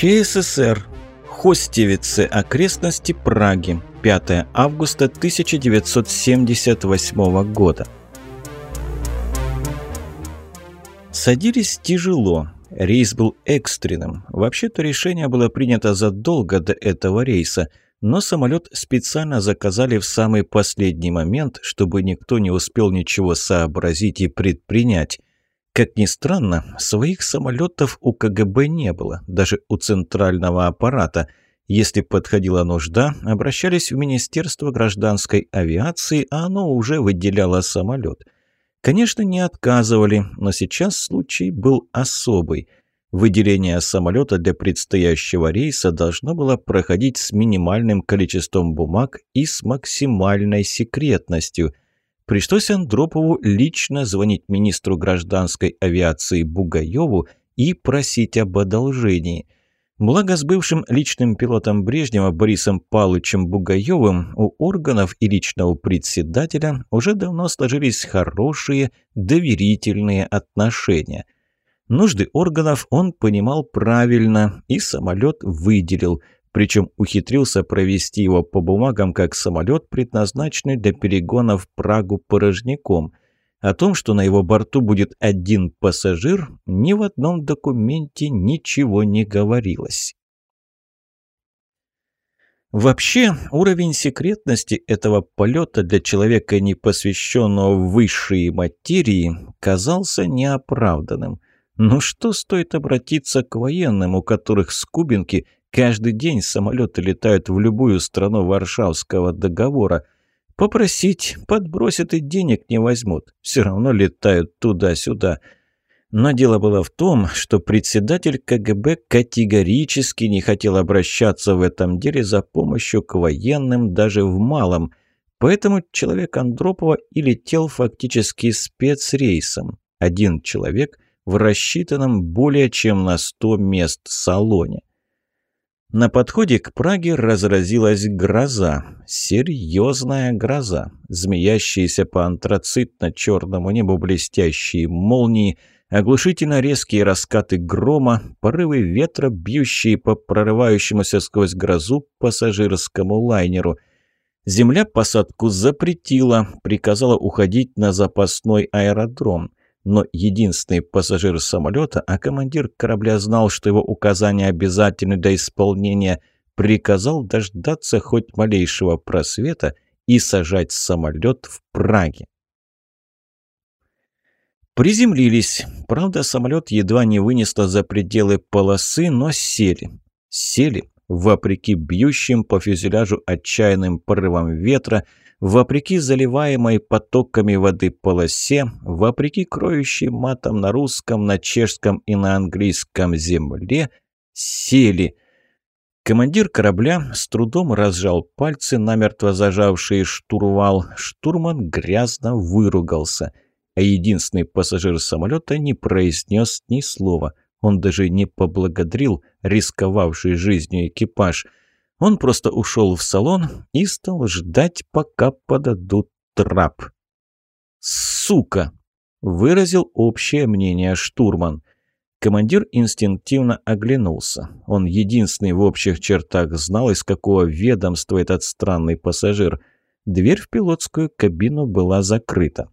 ЧССР. Хостевицы. Окрестности Праги. 5 августа 1978 года. Садились тяжело. Рейс был экстренным. Вообще-то решение было принято задолго до этого рейса, но самолет специально заказали в самый последний момент, чтобы никто не успел ничего сообразить и предпринять. Как ни странно, своих самолетов у КГБ не было, даже у центрального аппарата. Если подходила нужда, обращались в Министерство гражданской авиации, а оно уже выделяло самолет. Конечно, не отказывали, но сейчас случай был особый. Выделение самолета для предстоящего рейса должно было проходить с минимальным количеством бумаг и с максимальной секретностью – Пришлось Андропову лично звонить министру гражданской авиации Бугаеву и просить об одолжении. Благо с бывшим личным пилотом Брежнева Борисом Павловичем Бугаевым у органов и личного председателя уже давно сложились хорошие, доверительные отношения. Нужды органов он понимал правильно и самолет выделил – причем ухитрился провести его по бумагам как самолет, предназначенный для перегона в Прагу порожняком. О том, что на его борту будет один пассажир, ни в одном документе ничего не говорилось. Вообще, уровень секретности этого полета для человека, не посвященного в высшие материи, казался неоправданным. Но что стоит обратиться к военным, у которых с Кубинки – Каждый день самолеты летают в любую страну Варшавского договора. Попросить подбросят и денег не возьмут. Все равно летают туда-сюда. Но дело было в том, что председатель КГБ категорически не хотел обращаться в этом деле за помощью к военным даже в малом. Поэтому человек Андропова и летел фактически спецрейсом. Один человек в рассчитанном более чем на 100 мест салоне. На подходе к Праге разразилась гроза. Серьезная гроза. Змеящиеся по антрацитно-черному небу блестящие молнии, оглушительно резкие раскаты грома, порывы ветра, бьющие по прорывающемуся сквозь грозу пассажирскому лайнеру. Земля посадку запретила, приказала уходить на запасной аэродром но единственный пассажир самолета, а командир корабля знал, что его указания обязательны для исполнения, приказал дождаться хоть малейшего просвета и сажать самолет в Праге. Приземлились. Правда, самолет едва не вынесло за пределы полосы, но сели. Сели, вопреки бьющим по фюзеляжу отчаянным порывам ветра, вопреки заливаемой потоками воды полосе, вопреки кроющей матом на русском, на чешском и на английском земле, сели. Командир корабля с трудом разжал пальцы, намертво зажавшие штурвал. Штурман грязно выругался, а единственный пассажир самолета не произнес ни слова. Он даже не поблагодарил рисковавший жизнью экипаж – он просто ушел в салон и стал ждать, пока подадут трап. «Сука!» – выразил общее мнение штурман. Командир инстинктивно оглянулся. Он единственный в общих чертах знал, из какого ведомства этот странный пассажир. Дверь в пилотскую кабину была закрыта.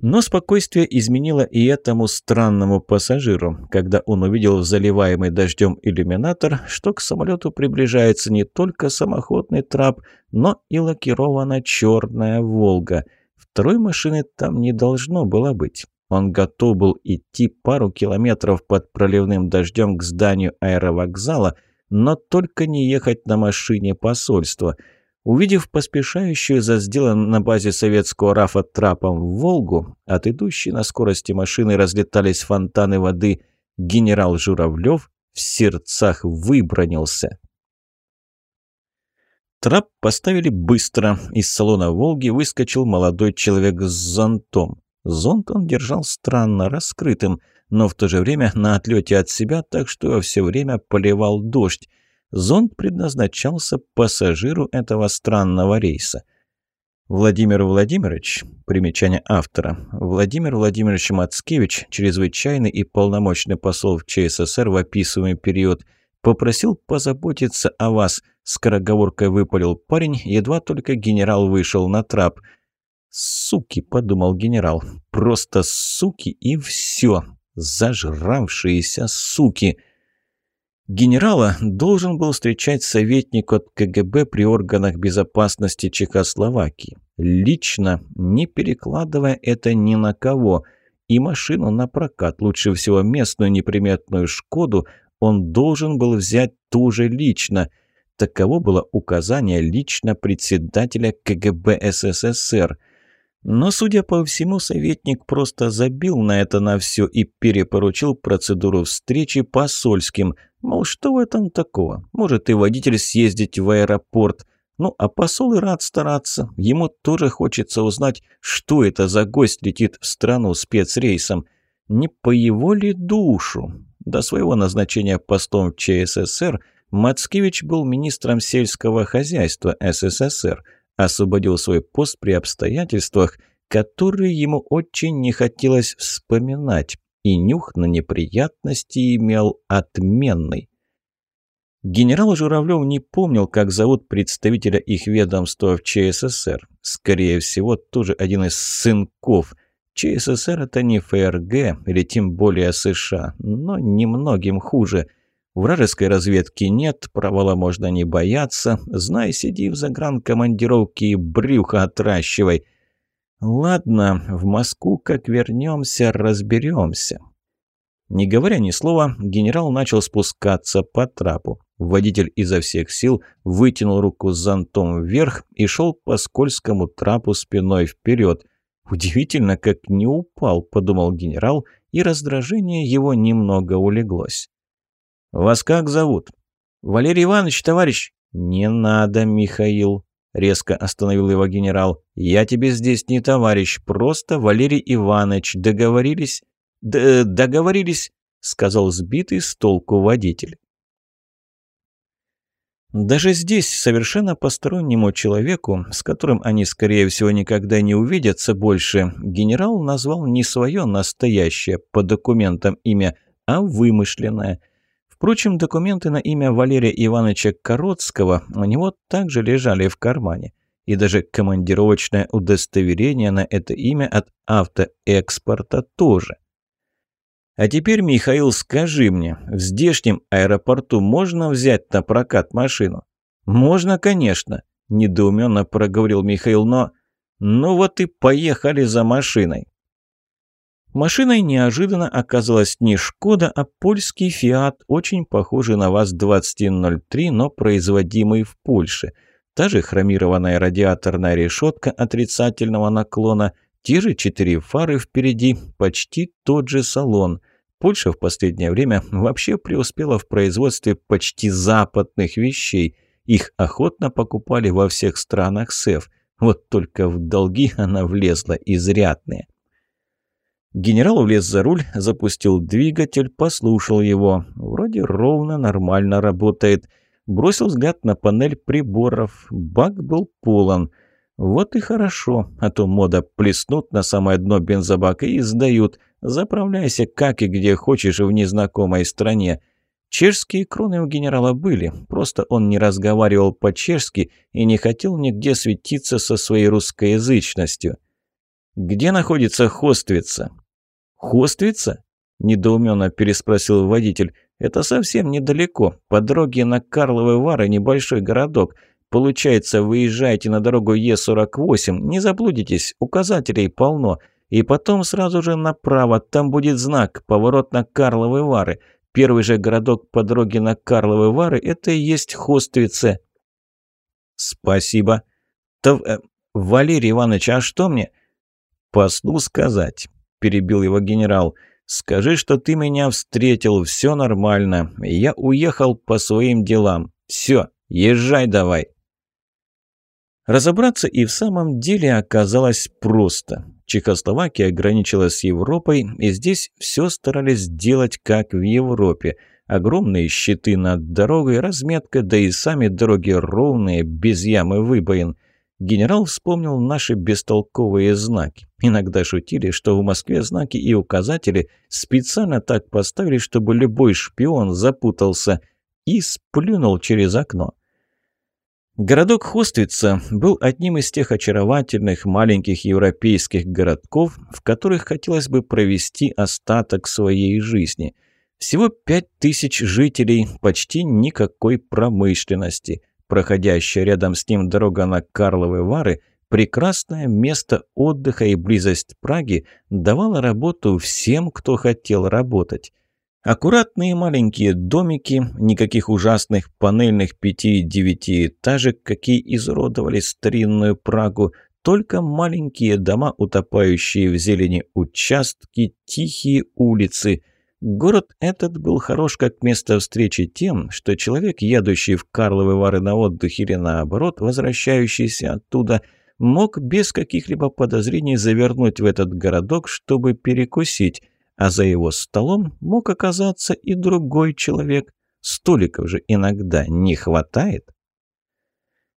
Но спокойствие изменило и этому странному пассажиру, когда он увидел в заливаемый дождем иллюминатор, что к самолету приближается не только самоходный трап, но и лакирована черная «Волга». Второй машины там не должно было быть. Он готов был идти пару километров под проливным дождем к зданию аэровокзала, но только не ехать на машине посольства – Увидев поспешающую за сделанным на базе советского РАФа трапом в «Волгу», от идущей на скорости машины разлетались фонтаны воды, генерал Журавлев в сердцах выбронился. Трап поставили быстро. Из салона «Волги» выскочил молодой человек с зонтом. Зонт он держал странно раскрытым, но в то же время на отлете от себя, так что все время поливал дождь. Зонд предназначался пассажиру этого странного рейса. Владимир Владимирович, примечание автора, Владимир Владимирович Мацкевич, чрезвычайный и полномочный посол в ЧССР в описываемый период, Попросил позаботиться о вас», – скороговоркой выпалил парень, едва только генерал вышел на трап. «Суки», – подумал генерал, – «просто суки и все. Зажравшиеся суки». Генерала должен был встречать советник от КГБ при органах безопасности Чехословакии. Лично, не перекладывая это ни на кого. И машину на прокат, лучше всего местную неприметную «Шкоду», он должен был взять ту же лично. Таково было указание лично председателя КГБ СССР. Но, судя по всему, советник просто забил на это на все и перепоручил процедуру встречи посольским – Мол, что в этом такого? Может и водитель съездить в аэропорт. Ну, а посол и рад стараться. Ему тоже хочется узнать, что это за гость летит в страну спецрейсом. Не по его ли душу? До своего назначения постом в ЧССР Мацкевич был министром сельского хозяйства СССР, освободил свой пост при обстоятельствах, которые ему очень не хотелось вспоминать и нюх на неприятности имел отменный. Генерал Журавлев не помнил, как зовут представителя их ведомства в ЧССР. Скорее всего, тоже один из сынков. ЧССР – это не ФРГ или тем более США, но немногим хуже. Вражеской разведки нет, провала можно не бояться. Знай, сиди в загранкомандировке и брюхо отращивай – «Ладно, в Москву как вернемся, разберемся». Не говоря ни слова, генерал начал спускаться по трапу. Водитель изо всех сил вытянул руку с зонтом вверх и шел по скользкому трапу спиной вперед. «Удивительно, как не упал», – подумал генерал, и раздражение его немного улеглось. «Вас как зовут?» «Валерий Иванович, товарищ». «Не надо, Михаил», – резко остановил его генерал. «Я тебе здесь не товарищ, просто Валерий Иванович. Договорились?» Д «Договорились», – сказал сбитый с толку водитель. Даже здесь совершенно постороннему человеку, с которым они, скорее всего, никогда не увидятся больше, генерал назвал не свое настоящее по документам имя, а вымышленное – Впрочем, документы на имя Валерия Ивановича Коротского у него также лежали в кармане. И даже командировочное удостоверение на это имя от автоэкспорта тоже. А теперь, Михаил, скажи мне, в здешнем аэропорту можно взять на прокат машину? Можно, конечно, недоуменно проговорил Михаил, но... Ну вот и поехали за машиной. Машиной неожиданно оказалась не «Шкода», а польский «Фиат», очень похожий на ВАЗ-2103, но производимый в Польше. Та же хромированная радиаторная решетка отрицательного наклона, те же четыре фары впереди, почти тот же салон. Польша в последнее время вообще преуспела в производстве почти западных вещей. Их охотно покупали во всех странах СЭФ. Вот только в долги она влезла изрядные. Генерал влез за руль, запустил двигатель, послушал его. Вроде ровно, нормально работает. Бросил взгляд на панель приборов. Бак был полон. Вот и хорошо, а то мода плеснут на самое дно бензобака и сдают. Заправляйся как и где хочешь в незнакомой стране. Чешские кроны у генерала были, просто он не разговаривал по-чешски и не хотел нигде светиться со своей русскоязычностью. «Где находится Хоствица?» «Хоствица?» – недоуменно переспросил водитель. «Это совсем недалеко. По дороге на Карловы Вары небольшой городок. Получается, выезжаете на дорогу Е48, не заблудитесь, указателей полно. И потом сразу же направо, там будет знак «Поворот на Карловы Вары». Первый же городок по дороге на Карловы Вары – это и есть Хоствице». «Спасибо». Тов... Э, Валерий Иванович, а что мне?» «Послу сказать». – перебил его генерал. «Скажи, что ты меня встретил, все нормально. Я уехал по своим делам. Все, езжай давай». Разобраться и в самом деле оказалось просто. Чехословакия ограничилась с Европой, и здесь все старались делать как в Европе. Огромные щиты над дорогой, разметка, да и сами дороги ровные, без ямы выбоин – Генерал вспомнил наши бестолковые знаки. Иногда шутили, что в Москве знаки и указатели специально так поставили, чтобы любой шпион запутался. и сплюнул через окно. Городок Хоствица был одним из тех очаровательных маленьких европейских городков, в которых хотелось бы провести остаток своей жизни. Всего пять тысяч жителей, почти никакой промышленности. Проходящая рядом с ним дорога на Карловы Вары – прекрасное место отдыха и близость Праги давала работу всем, кто хотел работать. Аккуратные маленькие домики, никаких ужасных панельных пяти- и девятиэтажек, какие изуродовали старинную Прагу, только маленькие дома, утопающие в зелени участки, тихие улицы. Город этот был хорош как место встречи тем, что человек, едущий в Карловы Вары на отдых или наоборот, возвращающийся оттуда, мог без каких-либо подозрений завернуть в этот городок, чтобы перекусить – а за его столом мог оказаться и другой человек. Столиков же иногда не хватает.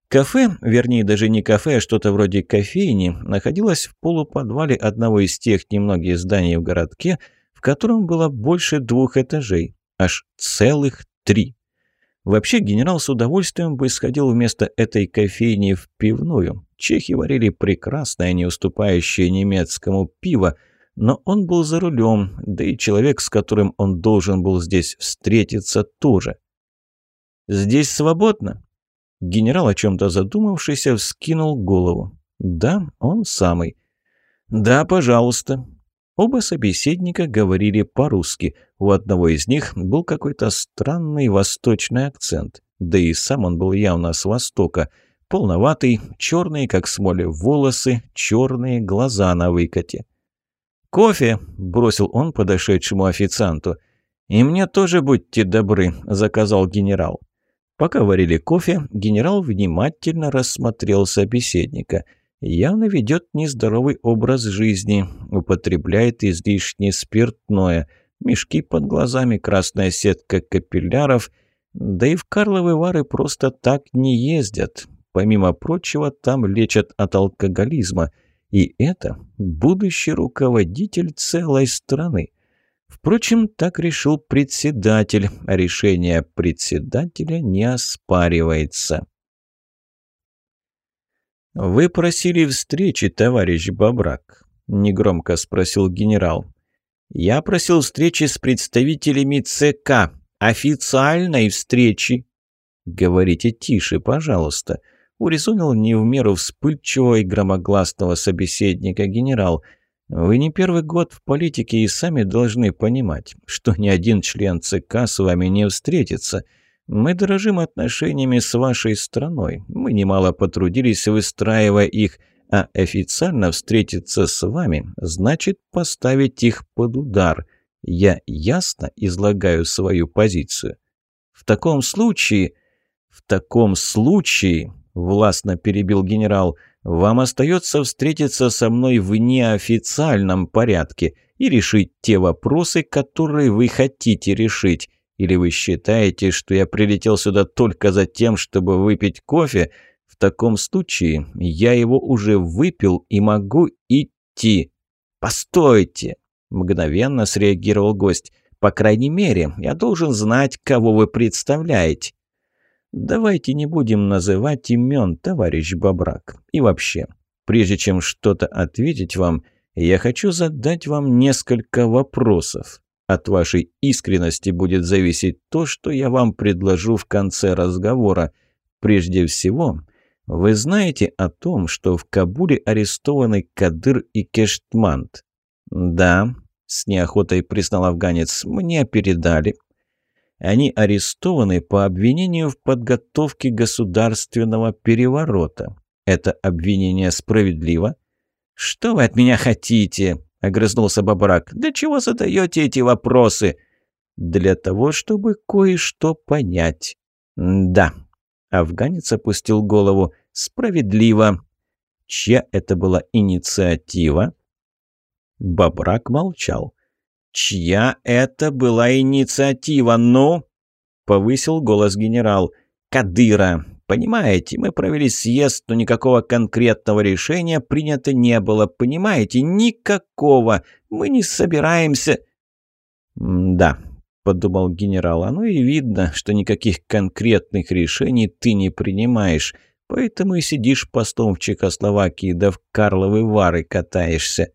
Кафе, вернее даже не кафе, а что-то вроде кофейни, находилось в полуподвале одного из тех немногих зданий в городке, в котором было больше двух этажей, аж целых три. Вообще генерал с удовольствием бы сходил вместо этой кофейни в пивную. Чехи варили прекрасное, не уступающее немецкому пиво, но он был за рулем, да и человек, с которым он должен был здесь встретиться, тоже. «Здесь свободно?» Генерал, о чем-то задумавшийся, вскинул голову. «Да, он самый». «Да, пожалуйста». Оба собеседника говорили по-русски. У одного из них был какой-то странный восточный акцент. Да и сам он был явно с востока. Полноватый, черные, как смоле, волосы, черные глаза на выкате. «Кофе!» – бросил он подошедшему официанту. «И мне тоже будьте добры», – заказал генерал. Пока варили кофе, генерал внимательно рассмотрел собеседника. Явно ведет нездоровый образ жизни, употребляет излишнее спиртное, мешки под глазами, красная сетка капилляров. Да и в Карловы Вары просто так не ездят. Помимо прочего, там лечат от алкоголизма – и это будущий руководитель целой страны. Впрочем, так решил председатель, а решение председателя не оспаривается. «Вы просили встречи, товарищ Бабрак?» – негромко спросил генерал. «Я просил встречи с представителями ЦК, официальной встречи». «Говорите тише, пожалуйста», урезонил не в меру вспыльчивого и громогласного собеседника генерал. «Вы не первый год в политике и сами должны понимать, что ни один член ЦК с вами не встретится. Мы дорожим отношениями с вашей страной. Мы немало потрудились, выстраивая их, а официально встретиться с вами значит поставить их под удар. Я ясно излагаю свою позицию. В таком случае... В таком случае – властно перебил генерал, «вам остается встретиться со мной в неофициальном порядке и решить те вопросы, которые вы хотите решить. Или вы считаете, что я прилетел сюда только за тем, чтобы выпить кофе? В таком случае я его уже выпил и могу идти». «Постойте!» – мгновенно среагировал гость. «По крайней мере, я должен знать, кого вы представляете». Давайте не будем называть имен, товарищ Бабрак. И вообще, прежде чем что-то ответить вам, я хочу задать вам несколько вопросов. От вашей искренности будет зависеть то, что я вам предложу в конце разговора. Прежде всего, вы знаете о том, что в Кабуле арестованы Кадыр и Кештмант? Да, с неохотой признал афганец, мне передали. Они арестованы по обвинению в подготовке государственного переворота. Это обвинение справедливо? «Что вы от меня хотите?» – огрызнулся Бабрак. «Для чего задаете эти вопросы?» «Для того, чтобы кое-что понять». «Да». Афганец опустил голову. «Справедливо». Чья это была инициатива? Бабрак молчал. «Чья это была инициатива, ну?» — повысил голос генерал. «Кадыра. Понимаете, мы провели съезд, но никакого конкретного решения принято не было. Понимаете, никакого. Мы не собираемся...» «Да, – подумал генерал. «Оно и видно, что никаких конкретных решений ты не принимаешь, поэтому и сидишь постом в Чехословакии, да в Карловы Вары катаешься».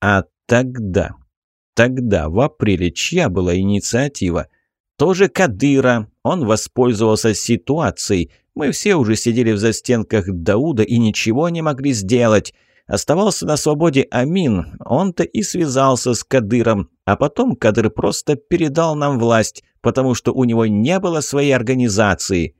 А тогда, тогда, в апреле, чья была инициатива? Тоже Кадыра. Он воспользовался ситуацией. Мы все уже сидели в застенках Дауда и ничего не могли сделать. Оставался на свободе Амин, он-то и связался с Кадыром, а потом Кадыр просто передал нам власть, потому что у него не было своей организации.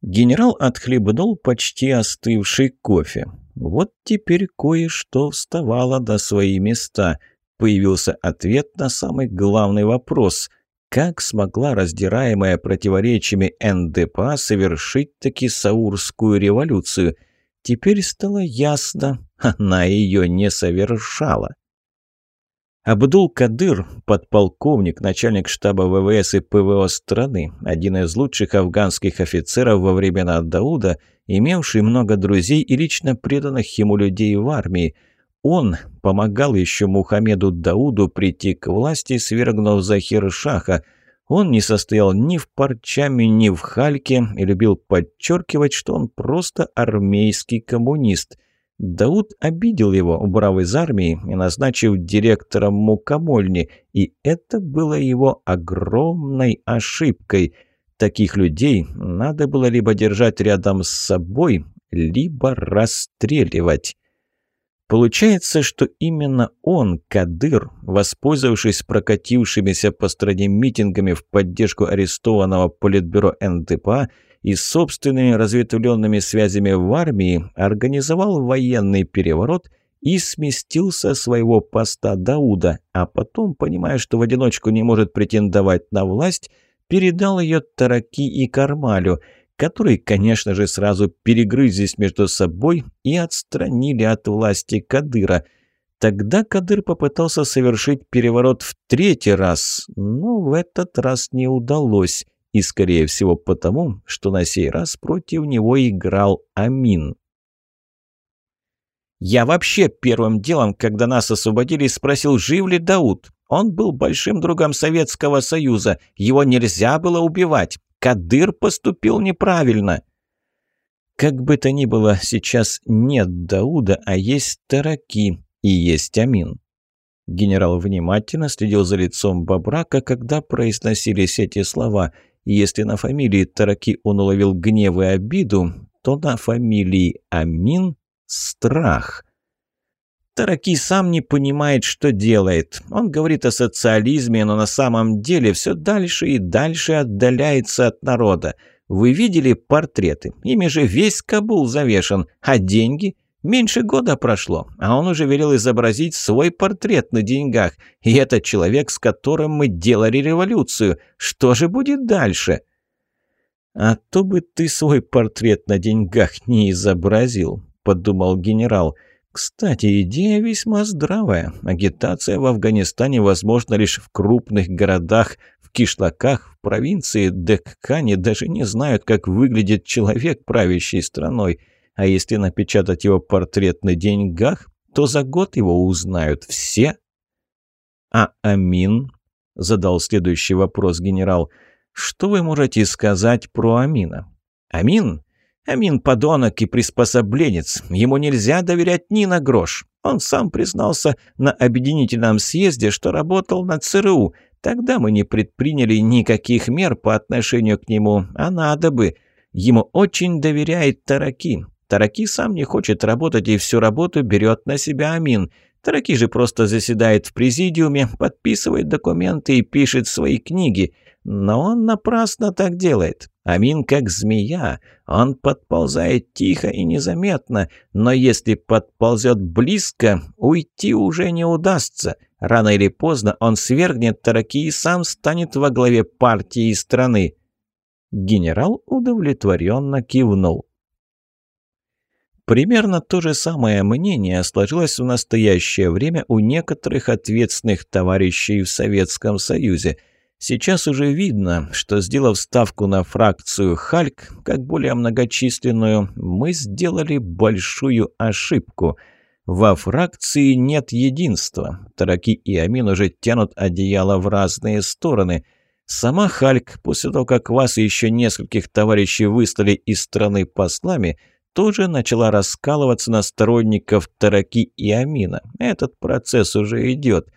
Генерал отхлебнул почти остывший кофе. Вот теперь кое-что вставало до свои места. Появился ответ на самый главный вопрос. Как смогла раздираемая противоречиями НДПА совершить таки Саурскую революцию – Теперь стало ясно, она ее не совершала. Абдул-Кадыр, подполковник, начальник штаба ВВС и ПВО страны, один из лучших афганских офицеров во времена Дауда, имевший много друзей и лично преданных ему людей в армии. Он помогал еще Мухаммеду Дауду прийти к власти, свергнув Захир-Шаха – он не состоял ни в Парчаме, ни в Хальке и любил подчеркивать, что он просто армейский коммунист. Дауд обидел его, убрав из армии и назначив директором мукомольни, и это было его огромной ошибкой. Таких людей надо было либо держать рядом с собой, либо расстреливать. Получается, что именно он, Кадыр, воспользовавшись прокатившимися по стране митингами в поддержку арестованного политбюро НДПА и собственными разветвленными связями в армии, организовал военный переворот и сместил со своего поста Дауда, а потом, понимая, что в одиночку не может претендовать на власть, передал ее Тараки и Кармалю – которые, конечно же, сразу перегрызлись между собой и отстранили от власти Кадыра. Тогда Кадыр попытался совершить переворот в третий раз, но в этот раз не удалось, и, скорее всего, потому, что на сей раз против него играл Амин. «Я вообще первым делом, когда нас освободили, спросил, жив ли Дауд. Он был большим другом Советского Союза, его нельзя было убивать. Кадыр поступил неправильно. Как бы то ни было, сейчас нет Дауда, а есть Тараки и есть Амин. Генерал внимательно следил за лицом Бабрака, когда произносились эти слова, если на фамилии Тараки он уловил гнев и обиду, то на фамилии Амин – страх – Тараки сам не понимает, что делает. Он говорит о социализме, но на самом деле все дальше и дальше отдаляется от народа. Вы видели портреты? Ими же весь Кабул завешен. А деньги? Меньше года прошло, а он уже велел изобразить свой портрет на деньгах. И это человек, с которым мы делали революцию. Что же будет дальше? «А то бы ты свой портрет на деньгах не изобразил», — подумал генерал. — кстати, идея весьма здравая. Агитация в Афганистане возможна лишь в крупных городах, в кишлаках, в провинции Деккане даже не знают, как выглядит человек, правящий страной. А если напечатать его портрет на деньгах, то за год его узнают все. «А Амин?» – задал следующий вопрос генерал. «Что вы можете сказать про Амина?» «Амин Амин подонок и приспособленец. Ему нельзя доверять ни на грош. Он сам признался на объединительном съезде, что работал на ЦРУ. Тогда мы не предприняли никаких мер по отношению к нему, а надо бы. Ему очень доверяет Тараки. Тараки сам не хочет работать и всю работу берет на себя Амин. Тараки же просто заседает в президиуме, подписывает документы и пишет свои книги. Но он напрасно так делает. Амин как змея. Он подползает тихо и незаметно, но если подползет близко, уйти уже не удастся. Рано или поздно он свергнет Тараки и сам станет во главе партии и страны. Генерал удовлетворенно кивнул. Примерно то же самое мнение сложилось в настоящее время у некоторых ответственных товарищей в Советском Союзе – Сейчас уже видно, что, сделав ставку на фракцию «Хальк», как более многочисленную, мы сделали большую ошибку. Во фракции нет единства. Тараки и Амин уже тянут одеяло в разные стороны. Сама Хальк, после того, как вас и еще нескольких товарищей выслали из страны послами, тоже начала раскалываться на сторонников Тараки и Амина. Этот процесс уже идет.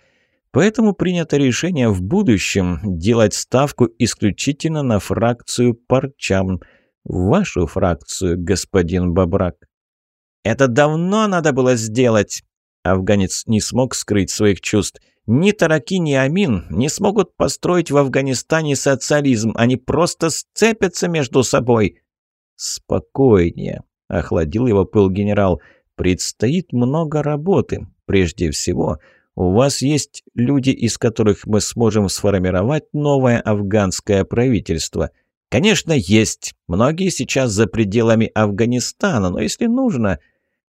Поэтому принято решение в будущем делать ставку исключительно на фракцию Парчам. Вашу фракцию, господин Бабрак. «Это давно надо было сделать!» Афганец не смог скрыть своих чувств. «Ни Тараки, ни Амин не смогут построить в Афганистане социализм. Они просто сцепятся между собой». «Спокойнее», — охладил его пыл генерал. «Предстоит много работы. Прежде всего, у вас есть люди, из которых мы сможем сформировать новое афганское правительство». «Конечно, есть. Многие сейчас за пределами Афганистана, но если нужно...»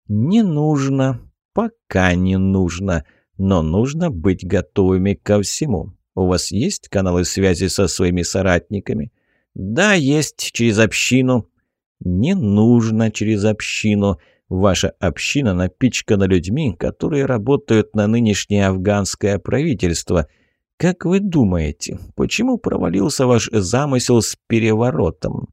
«Не нужно. Пока не нужно. Но нужно быть готовыми ко всему. У вас есть каналы связи со своими соратниками?» «Да, есть. Через общину». «Не нужно через общину. Ваша община напичкана людьми, которые работают на нынешнее афганское правительство. Как вы думаете, почему провалился ваш замысел с переворотом?»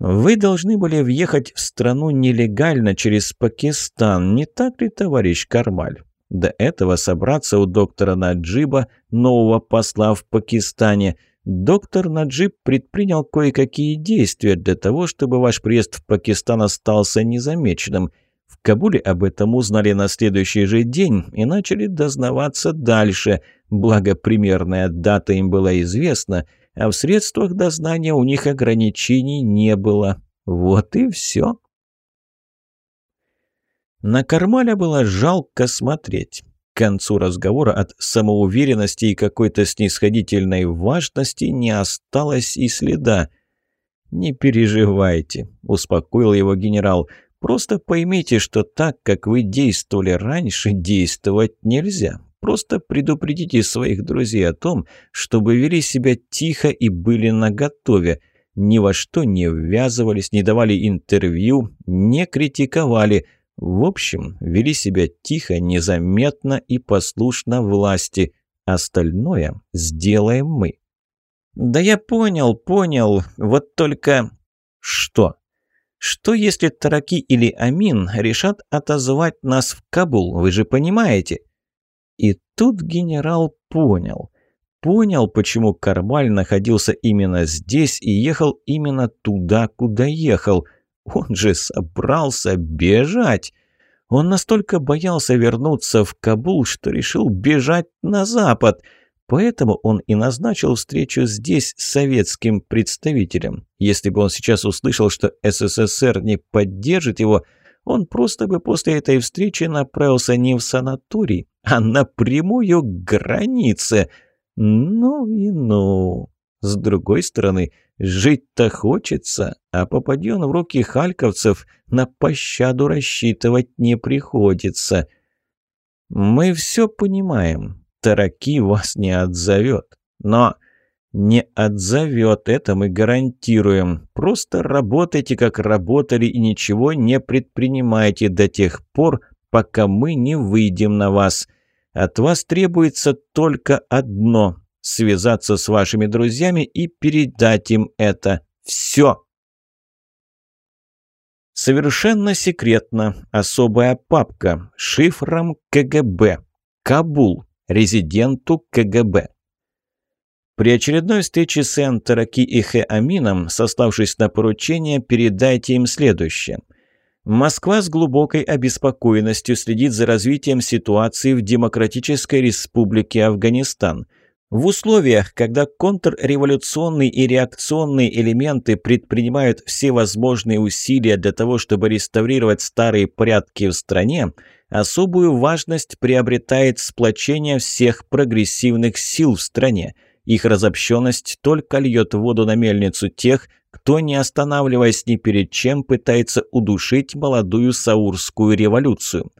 Вы должны были въехать в страну нелегально через Пакистан, не так ли, товарищ Кармаль? До этого собраться у доктора Наджиба, нового посла в Пакистане. Доктор Наджиб предпринял кое-какие действия для того, чтобы ваш приезд в Пакистан остался незамеченным. В Кабуле об этом узнали на следующий же день и начали дознаваться дальше. Благо, примерная дата им была известна – а в средствах дознания у них ограничений не было. Вот и все. На Кармаля было жалко смотреть. Концу разговора от самоуверенности и какой-то снисходительной важности не осталось и следа. «Не переживайте», — успокоил его генерал. «Просто поймите, что так, как вы действовали раньше, действовать нельзя. Просто предупредите своих друзей о том, чтобы вели себя тихо и были наготове. Ни во что не ввязывались, не давали интервью, не критиковали. В общем, вели себя тихо, незаметно и послушно власти. Остальное сделаем мы. «Да я понял, понял. Вот только...» «Что?» «Что если Тараки или Амин решат отозвать нас в Кабул, вы же понимаете?» И тут генерал понял. Понял, почему Кармаль находился именно здесь и ехал именно туда, куда ехал. Он же собрался бежать. Он настолько боялся вернуться в Кабул, что решил бежать на запад. Поэтому он и назначил встречу здесь с советским представителем. Если бы он сейчас услышал, что СССР не поддержит его – он просто бы после этой встречи направился не в санаторий, а напрямую к границе. Ну и ну. С другой стороны, жить-то хочется, а попади он в руки хальковцев, на пощаду рассчитывать не приходится. Мы все понимаем, Тараки вас не отзовет, но «Не отзовет, это мы гарантируем. Просто работайте, как работали, и ничего не предпринимайте до тех пор, пока мы не выйдем на вас. От вас требуется только одно – связаться с вашими друзьями и передать им это. Все!» Совершенно секретно. Особая папка. Шифром КГБ. Кабул. Резиденту КГБ. При очередной встрече с Энтераки и Хэ Амином, сославшись на поручение, передайте им следующее. Москва с глубокой обеспокоенностью следит за развитием ситуации в Демократической Республике Афганистан. В условиях, когда контрреволюционные и реакционные элементы предпринимают все возможные усилия для того, чтобы реставрировать старые порядки в стране, особую важность приобретает сплочение всех прогрессивных сил в стране – их разобщенность только льет воду на мельницу тех, кто, не останавливаясь ни перед чем, пытается удушить молодую саурскую революцию.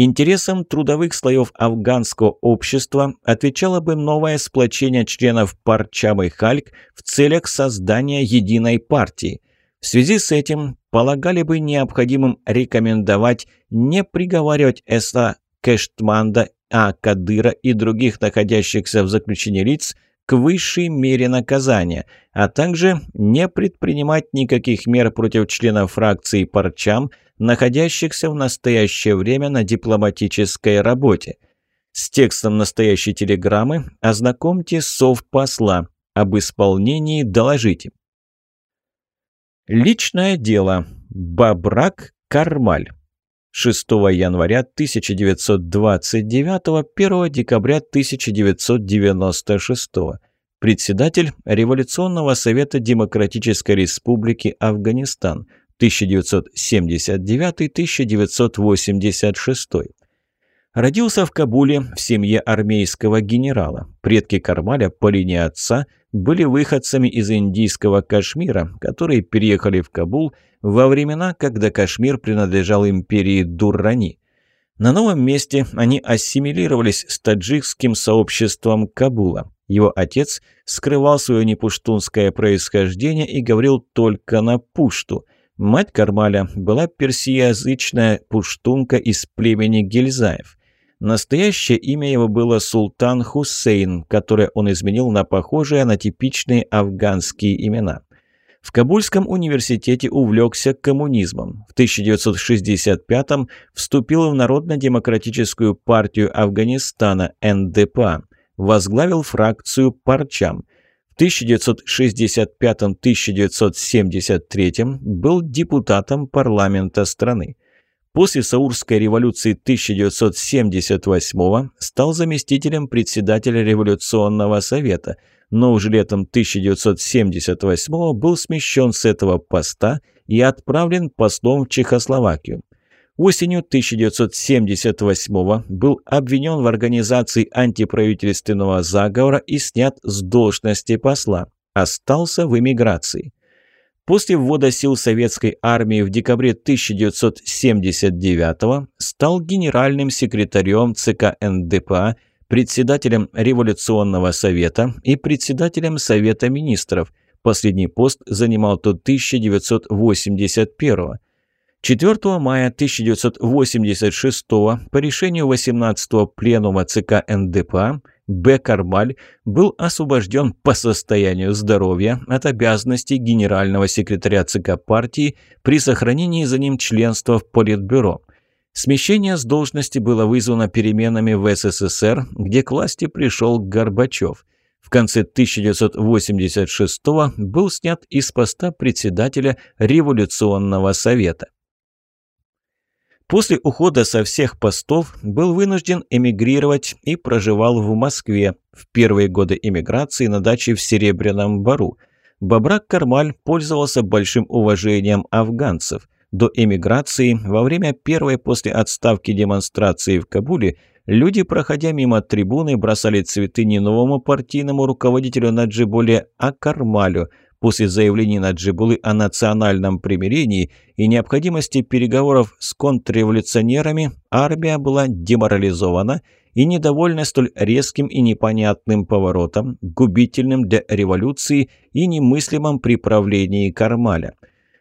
Интересам трудовых слоев афганского общества отвечало бы новое сплочение членов Парчам и Хальк в целях создания единой партии. В связи с этим полагали бы необходимым рекомендовать не приговаривать Эса Кэштманда, А. Кадыра и других находящихся в заключении лиц к высшей мере наказания, а также не предпринимать никаких мер против членов фракции Парчам, находящихся в настоящее время на дипломатической работе. С текстом настоящей телеграммы ознакомьте совпосла. Об исполнении доложите. Личное дело. Бабрак Кармаль. 6 января 1929, 1 декабря 1996. Председатель Революционного совета Демократической Республики Афганистан 1979-1986. Родился в Кабуле в семье армейского генерала. Предки Кармаля по линии отца – были выходцами из индийского Кашмира, которые переехали в Кабул во времена, когда Кашмир принадлежал империи Дуррани. На новом месте они ассимилировались с таджикским сообществом Кабула. Его отец скрывал свое непуштунское происхождение и говорил только на пушту. Мать Кармаля была персиязычная пуштунка из племени Гильзаев. Настоящее имя его было Султан Хусейн, которое он изменил на похожее на типичные афганские имена. В Кабульском университете увлекся коммунизмом. В 1965-м вступил в Народно-демократическую партию Афганистана НДПА. Возглавил фракцию «Парчам». В 1965-1973 был депутатом парламента страны. После Саурской революции 1978 стал заместителем председателя Революционного совета, но уже летом 1978 был смещен с этого поста и отправлен послом в Чехословакию. Осенью 1978 был обвинен в организации антиправительственного заговора и снят с должности посла. Остался в эмиграции. После ввода сил советской армии в декабре 1979 стал генеральным секретарем ЦК НДПА, председателем Революционного совета и председателем Совета министров. Последний пост занимал до 1981 4 мая 1986 по решению 18-го пленума ЦК НДПА Б. Кармаль был освобожден по состоянию здоровья от обязанностей генерального секретаря ЦК партии при сохранении за ним членства в Политбюро. Смещение с должности было вызвано переменами в СССР, где к власти пришел Горбачев. В конце 1986 был снят из поста председателя Революционного совета. После ухода со всех постов был вынужден эмигрировать и проживал в Москве в первые годы эмиграции на даче в Серебряном Бару. Бабрак Кармаль пользовался большим уважением афганцев. До эмиграции, во время первой после отставки демонстрации в Кабуле, люди, проходя мимо трибуны, бросали цветы не новому партийному руководителю Наджибуле, а Кармалю – После заявлений Наджибулы о национальном примирении и необходимости переговоров с контрреволюционерами армия была деморализована и недовольна столь резким и непонятным поворотом, губительным для революции и немыслимым при правлении Кармаля.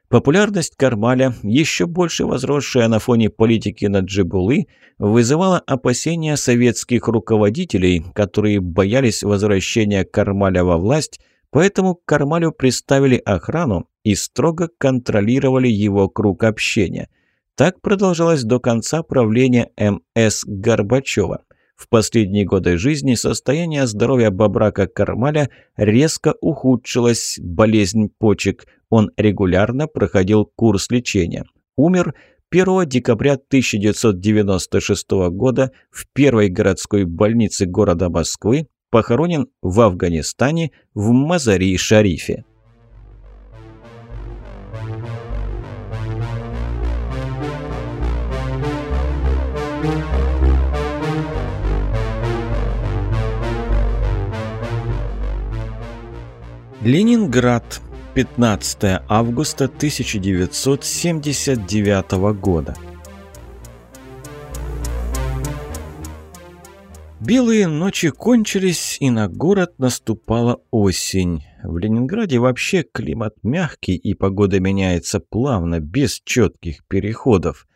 Популярность Кармаля, еще больше возросшая на фоне политики Наджибулы, вызывала опасения советских руководителей, которые боялись возвращения Кармаля во власть – Поэтому к Кармалю приставили охрану и строго контролировали его круг общения. Так продолжалось до конца правления МС Горбачева. В последние годы жизни состояние здоровья Бабрака Кармаля резко ухудшилось, болезнь почек. Он регулярно проходил курс лечения. Умер 1 декабря 1996 года в первой городской больнице города Москвы похоронен в Афганистане в Мазари-Шарифе. Ленинград, 15 августа 1979 года. Белые ночи кончились, и на город наступала осень. В Ленинграде вообще климат мягкий, и погода меняется плавно, без четких переходов.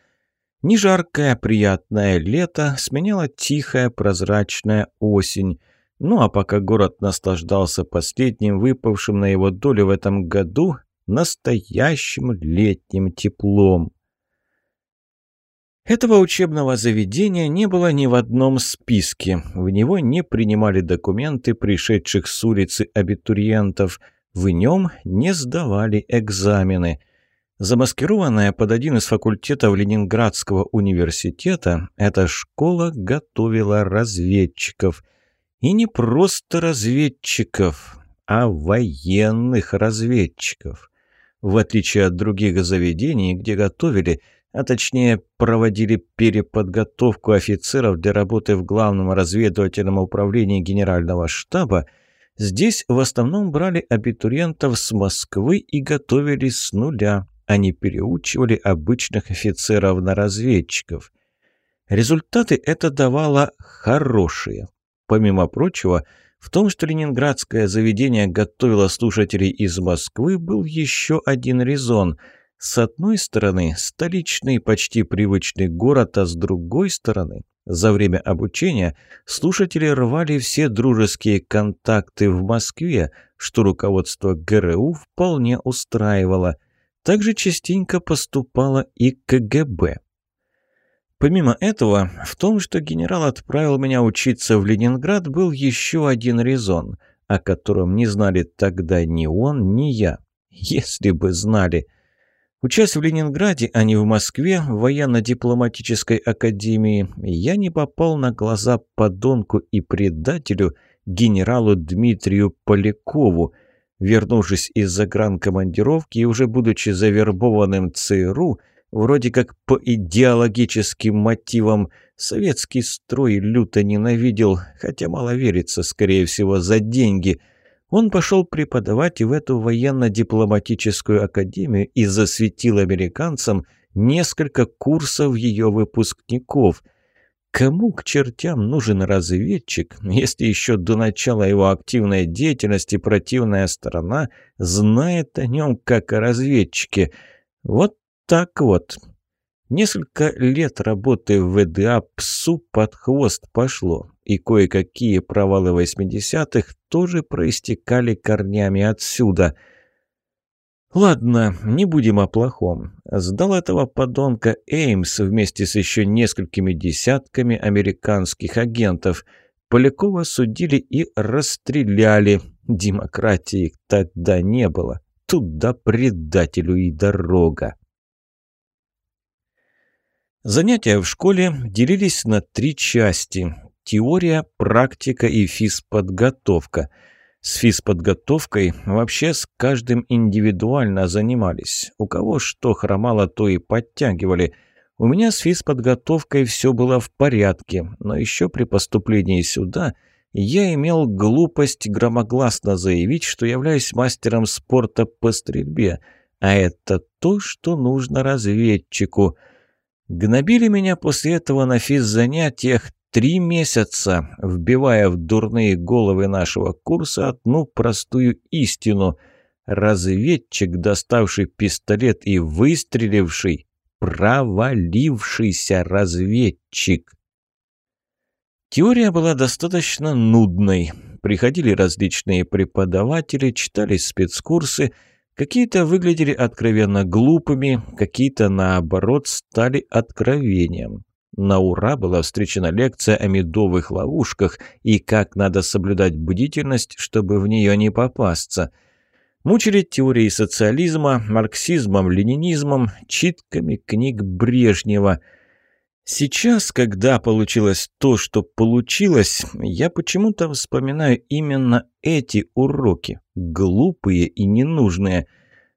Не жаркое, приятное лето сменяло тихая, прозрачная осень. Ну а пока город наслаждался последним выпавшим на его долю в этом году настоящим летним теплом. Этого учебного заведения не было ни в одном списке. В него не принимали документы пришедших с улицы абитуриентов. В нем не сдавали экзамены. Замаскированная под один из факультетов Ленинградского университета, эта школа готовила разведчиков. И не просто разведчиков, а военных разведчиков. В отличие от других заведений, где готовили – а точнее проводили переподготовку офицеров для работы в Главном разведывательном управлении Генерального штаба, здесь в основном брали абитуриентов с Москвы и готовили с нуля, а не переучивали обычных офицеров на разведчиков. Результаты это давало хорошие. Помимо прочего, в том, что ленинградское заведение готовило слушателей из Москвы, был еще один резон – с одной стороны, столичный, почти привычный город, а с другой стороны, за время обучения слушатели рвали все дружеские контакты в Москве, что руководство ГРУ вполне устраивало. Также частенько поступало и КГБ. Помимо этого, в том, что генерал отправил меня учиться в Ленинград, был еще один резон, о котором не знали тогда ни он, ни я. Если бы знали – Учась в Ленинграде, а не в Москве, в военно-дипломатической академии, я не попал на глаза подонку и предателю генералу Дмитрию Полякову. Вернувшись из загранкомандировки и уже будучи завербованным ЦРУ, вроде как по идеологическим мотивам, советский строй люто ненавидел, хотя мало верится, скорее всего, за деньги – он пошел преподавать в эту военно-дипломатическую академию и засветил американцам несколько курсов ее выпускников. Кому к чертям нужен разведчик, если еще до начала его активной деятельности противная сторона знает о нем как о разведчике? Вот так вот. Несколько лет работы в ВДА псу под хвост пошло и кое-какие провалы 80-х тоже проистекали корнями отсюда. Ладно, не будем о плохом. Сдал этого подонка Эймс вместе с еще несколькими десятками американских агентов. Полякова судили и расстреляли. Демократии тогда не было. Туда предателю и дорога. Занятия в школе делились на три части. Теория, практика и физподготовка. С физподготовкой вообще с каждым индивидуально занимались. У кого что хромало, то и подтягивали. У меня с физподготовкой все было в порядке, но еще при поступлении сюда я имел глупость громогласно заявить, что являюсь мастером спорта по стрельбе, а это то, что нужно разведчику. Гнобили меня после этого на физзанятиях Три месяца, вбивая в дурные головы нашего курса одну простую истину. Разведчик, доставший пистолет и выстреливший, провалившийся разведчик. Теория была достаточно нудной. Приходили различные преподаватели, читали спецкурсы, какие-то выглядели откровенно глупыми, какие-то, наоборот, стали откровением. На ура была встречена лекция о медовых ловушках и как надо соблюдать бдительность, чтобы в нее не попасться. Мучили теорией социализма, марксизмом, ленинизмом, читками книг Брежнева. Сейчас, когда получилось то, что получилось, я почему-то вспоминаю именно эти уроки, глупые и ненужные.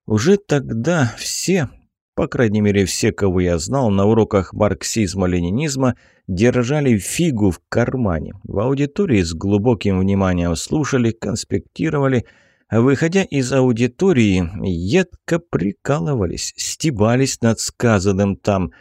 Уже тогда все, по крайней мере, все, кого я знал, на уроках марксизма-ленинизма держали фигу в кармане. В аудитории с глубоким вниманием слушали, конспектировали, а выходя из аудитории, едко прикалывались, стебались над сказанным там.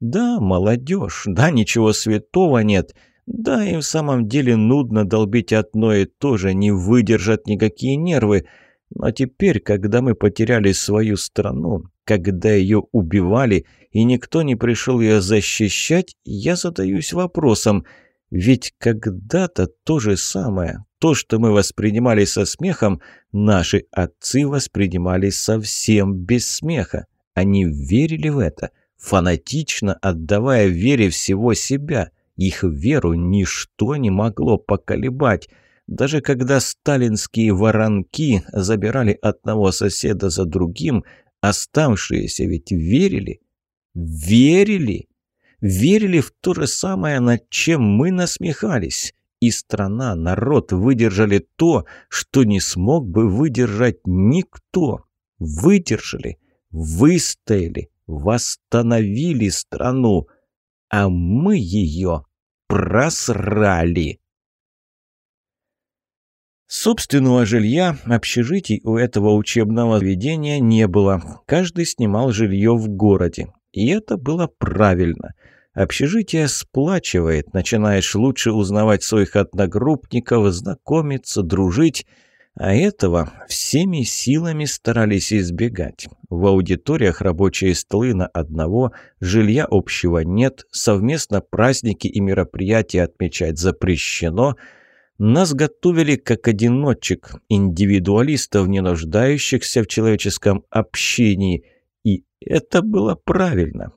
Да, молодежь, да, ничего святого нет, да, и в самом деле нудно долбить одно и то же, не выдержат никакие нервы – Но теперь, когда мы потеряли свою страну, когда ее убивали, и никто не пришел ее защищать, я задаюсь вопросом, ведь когда-то то же самое, то, что мы воспринимали со смехом, наши отцы воспринимали совсем без смеха. Они верили в это, фанатично отдавая вере всего себя. Их веру ничто не могло поколебать. Даже когда сталинские воронки забирали одного соседа за другим, оставшиеся ведь верили. Верили! Верили в то же самое, над чем мы насмехались. И страна, народ выдержали то, что не смог бы выдержать никто. Выдержали, выстояли, восстановили страну, а мы ее просрали. Собственного жилья, общежитий у этого учебного заведения не было. Каждый снимал жилье в городе. И это было правильно. Общежитие сплачивает, начинаешь лучше узнавать своих одногруппников, знакомиться, дружить, а этого всеми силами старались избегать. В аудиториях рабочие столы на одного, жилья общего нет, совместно праздники и мероприятия отмечать запрещено. Нас готовили как одиночек, индивидуалистов, не нуждающихся в человеческом общении. И это было правильно.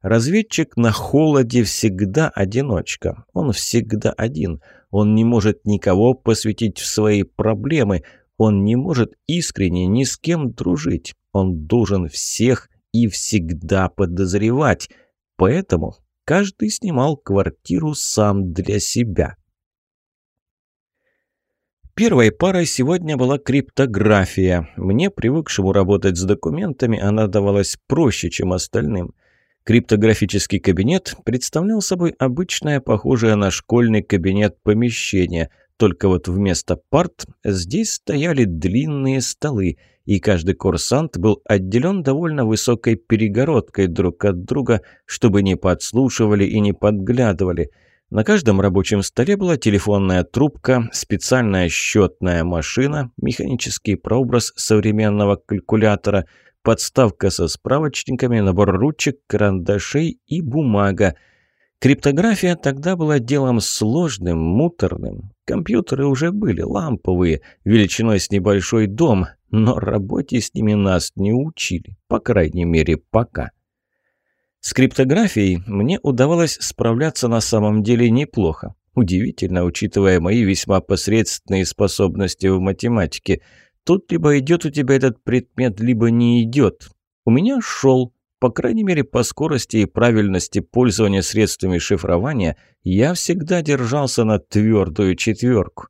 Разведчик на холоде всегда одиночка. Он всегда один. Он не может никого посвятить в свои проблемы. Он не может искренне ни с кем дружить. Он должен всех и всегда подозревать. Поэтому каждый снимал квартиру сам для себя. Первой парой сегодня была криптография. Мне, привыкшему работать с документами, она давалась проще, чем остальным. Криптографический кабинет представлял собой обычное, похожее на школьный кабинет помещение, только вот вместо парт здесь стояли длинные столы, и каждый курсант был отделен довольно высокой перегородкой друг от друга, чтобы не подслушивали и не подглядывали. На каждом рабочем столе была телефонная трубка, специальная счетная машина, механический прообраз современного калькулятора – подставка со справочниками, набор ручек, карандашей и бумага. Криптография тогда была делом сложным, муторным. Компьютеры уже были ламповые, величиной с небольшой дом, но работе с ними нас не учили, по крайней мере, пока. С криптографией мне удавалось справляться на самом деле неплохо. Удивительно, учитывая мои весьма посредственные способности в математике – Тут либо идет у тебя этот предмет, либо не идет. У меня шел. По крайней мере, по скорости и правильности пользования средствами шифрования я всегда держался на твердую четверку.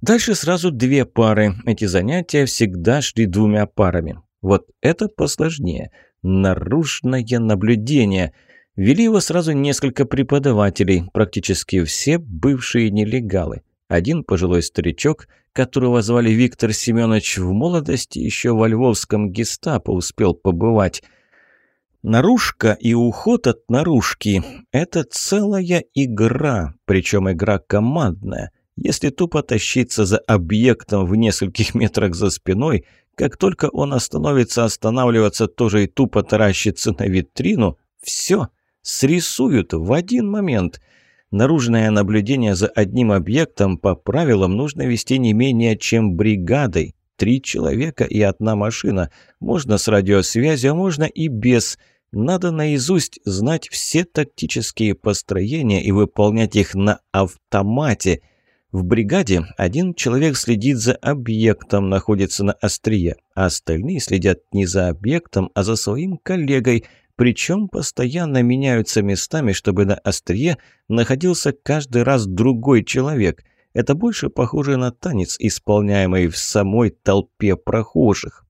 Дальше сразу две пары. Эти занятия всегда шли двумя парами. Вот это посложнее. Наружное наблюдение. Вели его сразу несколько преподавателей, практически все бывшие нелегалы. Один пожилой старичок, которого звали Виктор Семенович, в молодости еще во львовском гестапо успел побывать. Наружка и уход от наружки – это целая игра, причем игра командная. Если тупо тащиться за объектом в нескольких метрах за спиной, как только он остановится останавливаться, тоже и тупо таращится на витрину, все, срисуют в один момент – Наружное наблюдение за одним объектом по правилам нужно вести не менее чем бригадой. Три человека и одна машина. Можно с радиосвязью, а можно и без. Надо наизусть знать все тактические построения и выполнять их на автомате. В бригаде один человек следит за объектом, находится на острие, а остальные следят не за объектом, а за своим коллегой – причем постоянно меняются местами, чтобы на острие находился каждый раз другой человек. Это больше похоже на танец, исполняемый в самой толпе прохожих.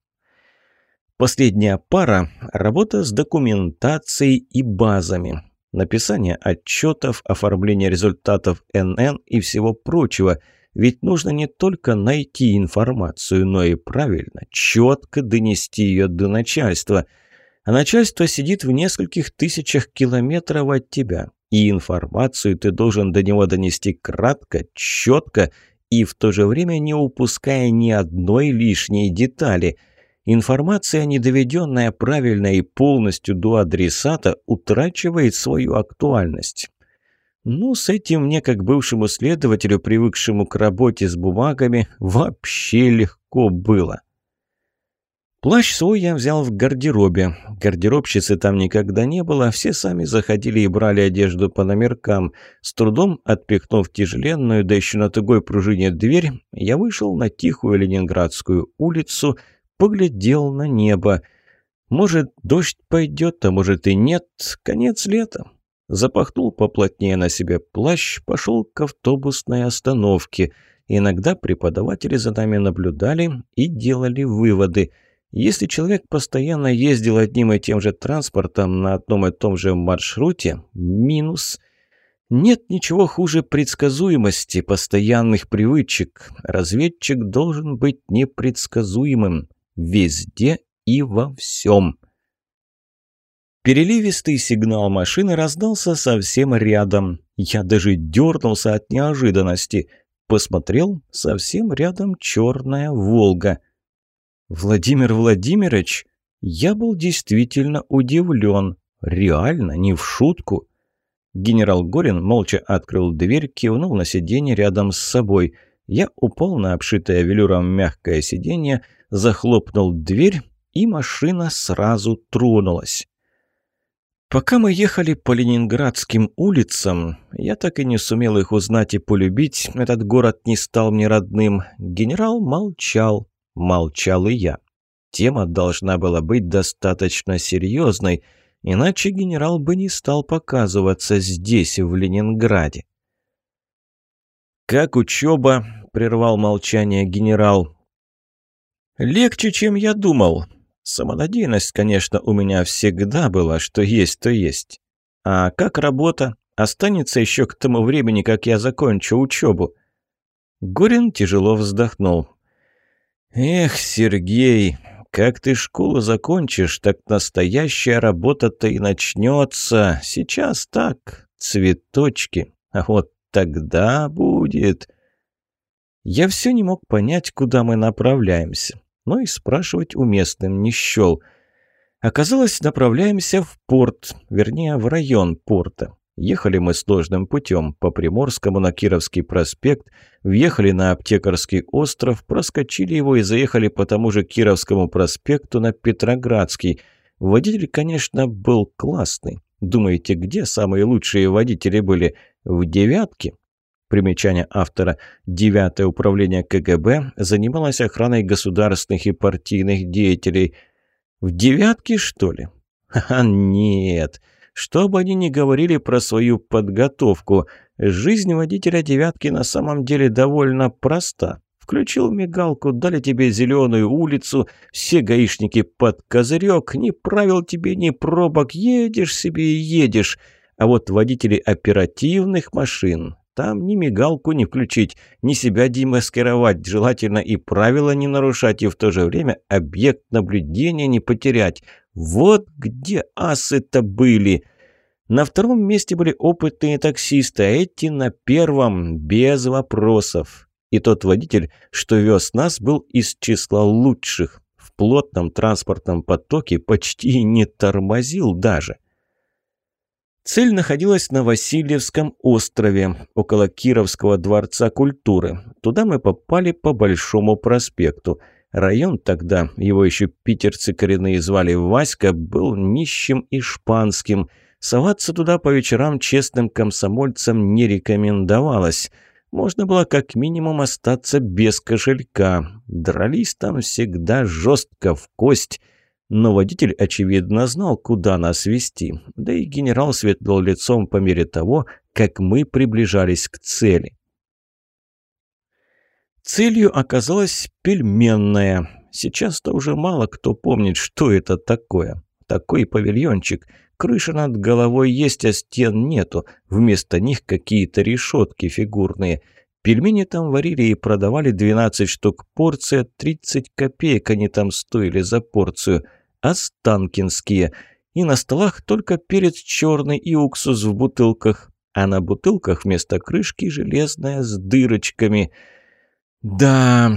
Последняя пара – работа с документацией и базами. Написание отчетов, оформление результатов НН и всего прочего. Ведь нужно не только найти информацию, но и правильно, четко донести ее до начальства – а начальство сидит в нескольких тысячах километров от тебя, и информацию ты должен до него донести кратко, четко и в то же время не упуская ни одной лишней детали. Информация, не доведенная правильно и полностью до адресата, утрачивает свою актуальность. Ну, с этим мне, как бывшему следователю, привыкшему к работе с бумагами, вообще легко было. Плащ свой я взял в гардеробе. Гардеробщицы там никогда не было, все сами заходили и брали одежду по номеркам. С трудом отпихнув тяжеленную, да еще на тугой пружине дверь, я вышел на тихую Ленинградскую улицу, поглядел на небо. Может, дождь пойдет, а может и нет. Конец лета. Запахнул поплотнее на себе плащ, пошел к автобусной остановке. Иногда преподаватели за нами наблюдали и делали выводы – если человек постоянно ездил одним и тем же транспортом на одном и том же маршруте, минус. Нет ничего хуже предсказуемости, постоянных привычек. Разведчик должен быть непредсказуемым. Везде и во всем. Переливистый сигнал машины раздался совсем рядом. Я даже дернулся от неожиданности. Посмотрел, совсем рядом черная «Волга». «Владимир Владимирович?» Я был действительно удивлен. Реально, не в шутку. Генерал Горин молча открыл дверь, кивнул на сиденье рядом с собой. Я упал на обшитое велюром мягкое сиденье, захлопнул дверь, и машина сразу тронулась. Пока мы ехали по ленинградским улицам, я так и не сумел их узнать и полюбить, этот город не стал мне родным. Генерал молчал, Молчал и я. Тема должна была быть достаточно серьезной, иначе генерал бы не стал показываться здесь, в Ленинграде. «Как учеба?» – прервал молчание генерал. «Легче, чем я думал. Самонадеянность, конечно, у меня всегда была, что есть, то есть. А как работа? Останется еще к тому времени, как я закончу учебу?» Горин тяжело вздохнул. «Эх, Сергей, как ты школу закончишь, так настоящая работа-то и начнется. Сейчас так, цветочки, а вот тогда будет...» Я все не мог понять, куда мы направляемся, но и спрашивать уместным не счел. Оказалось, направляемся в порт, вернее, в район порта. Ехали мы сложным путем по Приморскому на Кировский проспект, въехали на Аптекарский остров, проскочили его и заехали по тому же Кировскому проспекту на Петроградский. Водитель, конечно, был классный. Думаете, где самые лучшие водители были? В «девятке»? Примечание автора. Девятое управление КГБ занималось охраной государственных и партийных деятелей. В «девятке», что ли? А нет. Что бы они ни говорили про свою подготовку, жизнь водителя «девятки» на самом деле довольно проста. Включил мигалку, дали тебе зеленую улицу, все гаишники под козырек, ни правил тебе, ни пробок, едешь себе и едешь. А вот водители оперативных машин, там ни мигалку не включить, ни себя демаскировать, желательно и правила не нарушать, и в то же время объект наблюдения не потерять. Вот где асы-то были. На втором месте были опытные таксисты, а эти на первом, без вопросов. И тот водитель, что вез нас, был из числа лучших. В плотном транспортном потоке почти не тормозил даже. Цель находилась на Васильевском острове, около Кировского дворца культуры. Туда мы попали по Большому проспекту – Район тогда, его еще питерцы коренные звали Васька, был нищим и шпанским. Соваться туда по вечерам честным комсомольцам не рекомендовалось. Можно было как минимум остаться без кошелька. Дрались там всегда жестко, в кость. Но водитель, очевидно, знал, куда нас вести. Да и генерал светлел лицом по мере того, как мы приближались к цели. Целью оказалась пельменная. Сейчас-то уже мало кто помнит, что это такое. Такой павильончик. Крыша над головой есть, а стен нету. Вместо них какие-то решетки фигурные. Пельмени там варили и продавали 12 штук порция, 30 копеек они там стоили за порцию. Останкинские. И на столах только перец черный и уксус в бутылках. А на бутылках вместо крышки железная с дырочками – «Да...»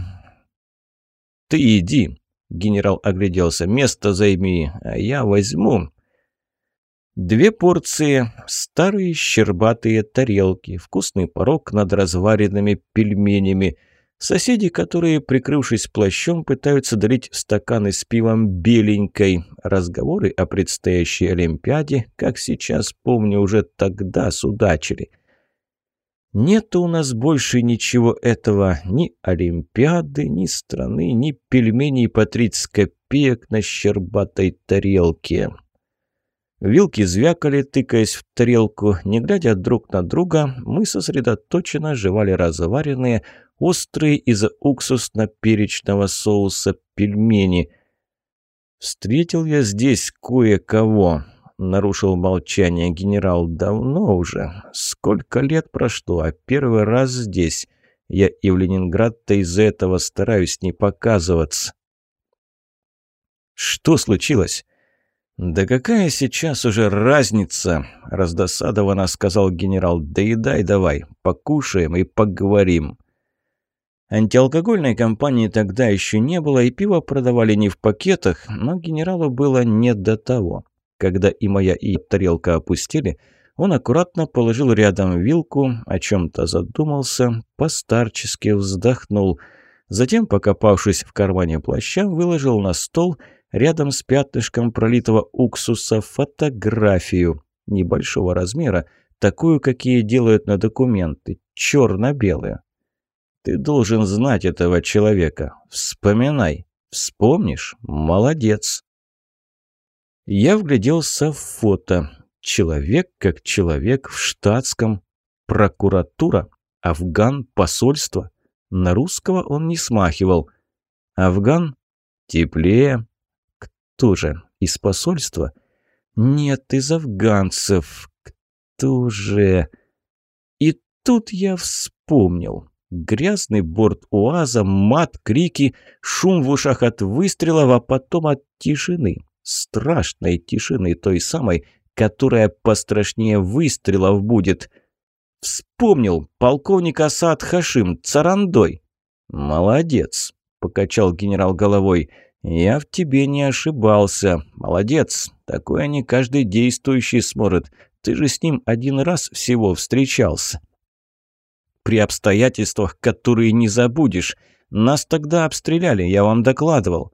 «Ты иди», — генерал огляделся, — «место займи, а я возьму». Две порции, старые щербатые тарелки, вкусный порог над разваренными пельменями, соседи, которые, прикрывшись плащом, пытаются долить стаканы с пивом беленькой, разговоры о предстоящей Олимпиаде, как сейчас помню, уже тогда судачили. Нет у нас больше ничего этого, ни Олимпиады, ни страны, ни пельменей по 30 копеек на щербатой тарелке. Вилки звякали, тыкаясь в тарелку. Не глядя друг на друга, мы сосредоточенно жевали разваренные, острые из-за уксусно-перечного соуса пельмени. «Встретил я здесь кое-кого», — нарушил молчание генерал. «Давно уже. Сколько лет прошло, а первый раз здесь. Я и в Ленинград-то из-за этого стараюсь не показываться». «Что случилось?» «Да какая сейчас уже разница?» – раздосадованно сказал генерал. «Доедай давай, покушаем и поговорим». Антиалкогольной компании тогда еще не было, и пиво продавали не в пакетах, но генералу было не до того. Когда и моя, и тарелка опустили, он аккуратно положил рядом вилку, о чем-то задумался, постарчески вздохнул. Затем, покопавшись в кармане плаща, выложил на стол – рядом с пятнышком пролитого уксуса фотографию небольшого размера, такую, какие делают на документы, черно-белую. Ты должен знать этого человека. Вспоминай. Вспомнишь? Молодец. Я вгляделся в фото. Человек как человек в штатском. Прокуратура. Афган. Посольство. На русского он не смахивал. Афган? Теплее, кто же? Из посольства? Нет, из афганцев. Кто же? И тут я вспомнил. Грязный борт УАЗа, мат, крики, шум в ушах от выстрелов, а потом от тишины. Страшной тишины, той самой, которая пострашнее выстрелов будет. Вспомнил полковник Асад Хашим, царандой. «Молодец», — покачал генерал головой, — «Я в тебе не ошибался. Молодец. Такое не каждый действующий сможет. Ты же с ним один раз всего встречался». «При обстоятельствах, которые не забудешь. Нас тогда обстреляли, я вам докладывал».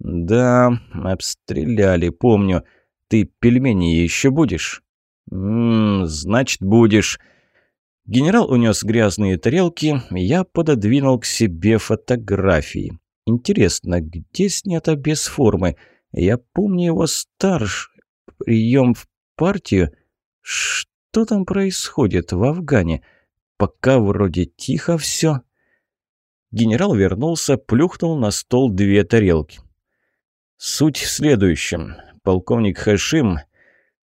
«Да, обстреляли, помню. Ты пельмени еще будешь?» «Ммм, значит, будешь». Генерал унес грязные тарелки, я пододвинул к себе фотографии. Интересно, где снято без формы? Я помню его старш. Прием в партию. Что там происходит в Афгане? Пока вроде тихо все. Генерал вернулся, плюхнул на стол две тарелки. Суть в следующем. Полковник Хашим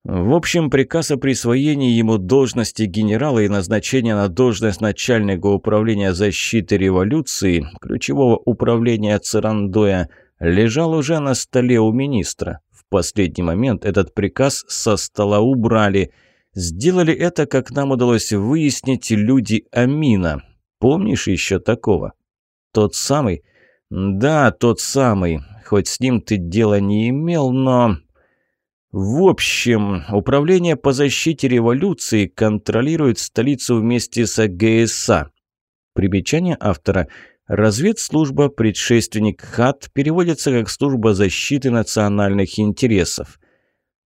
в общем, приказ о присвоении ему должности генерала и назначения на должность начальника управления защиты революции, ключевого управления Цирандоя, лежал уже на столе у министра. В последний момент этот приказ со стола убрали. Сделали это, как нам удалось выяснить, люди Амина. Помнишь еще такого? Тот самый? Да, тот самый. Хоть с ним ты дела не имел, но... В общем, Управление по защите революции контролирует столицу вместе с АГСА. Примечание автора. Разведслужба, предшественник ХАТ, переводится как «Служба защиты национальных интересов».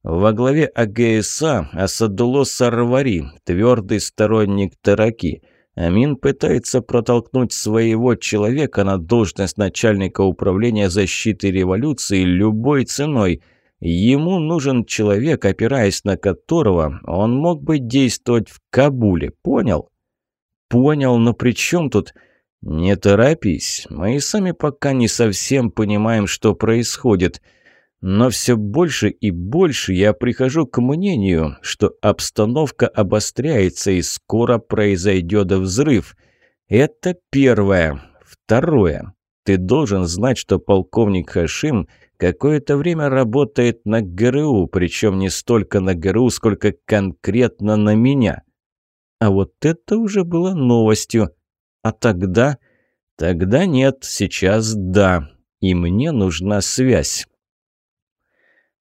Во главе АГСА Асадуло Сарвари, твердый сторонник Тараки. Амин пытается протолкнуть своего человека на должность начальника управления защиты революции любой ценой – Ему нужен человек, опираясь на которого он мог бы действовать в Кабуле. Понял? Понял, но при чем тут... Не торопись, мы и сами пока не совсем понимаем, что происходит. Но все больше и больше я прихожу к мнению, что обстановка обостряется и скоро произойдет взрыв. Это первое. Второе. Ты должен знать, что полковник Хашим – какое-то время работает на ГРУ, причем не столько на ГРУ, сколько конкретно на меня. А вот это уже было новостью. А тогда Тогда нет, сейчас да. И мне нужна связь.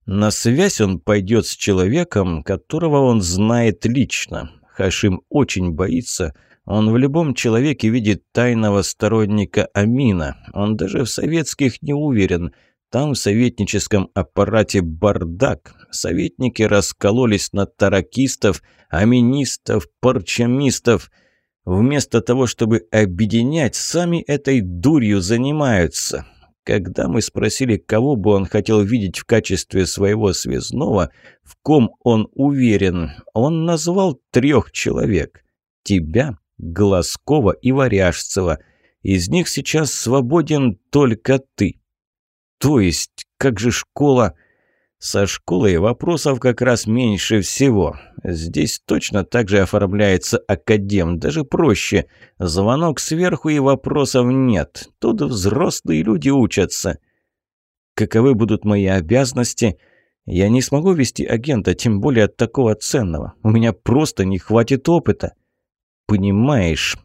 На связь он пойдет с человеком, которого он знает лично. Хашим очень боится. Он в любом человеке видит тайного сторонника Амина. Он даже в советских не уверен. Там в советническом аппарате бардак. Советники раскололись на таракистов, аминистов, парчамистов. Вместо того, чтобы объединять, сами этой дурью занимаются. Когда мы спросили, кого бы он хотел видеть в качестве своего связного, в ком он уверен, он назвал трех человек. Тебя, Глазкова и Варяжцева. Из них сейчас свободен только ты. То есть, как же школа... Со школой вопросов как раз меньше всего. Здесь точно так же оформляется академ, даже проще. Звонок сверху и вопросов нет. Тут взрослые люди учатся. Каковы будут мои обязанности? Я не смогу вести агента, тем более от такого ценного. У меня просто не хватит опыта. Понимаешь,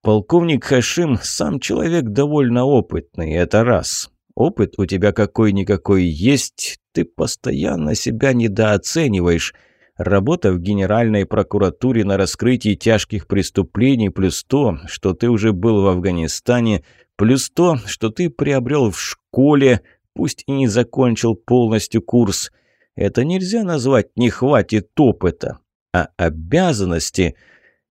полковник Хашим сам человек довольно опытный, это раз. Опыт у тебя какой-никакой есть, ты постоянно себя недооцениваешь. Работа в Генеральной прокуратуре на раскрытии тяжких преступлений, плюс то, что ты уже был в Афганистане, плюс то, что ты приобрел в школе, пусть и не закончил полностью курс. Это нельзя назвать «не хватит опыта», а обязанности –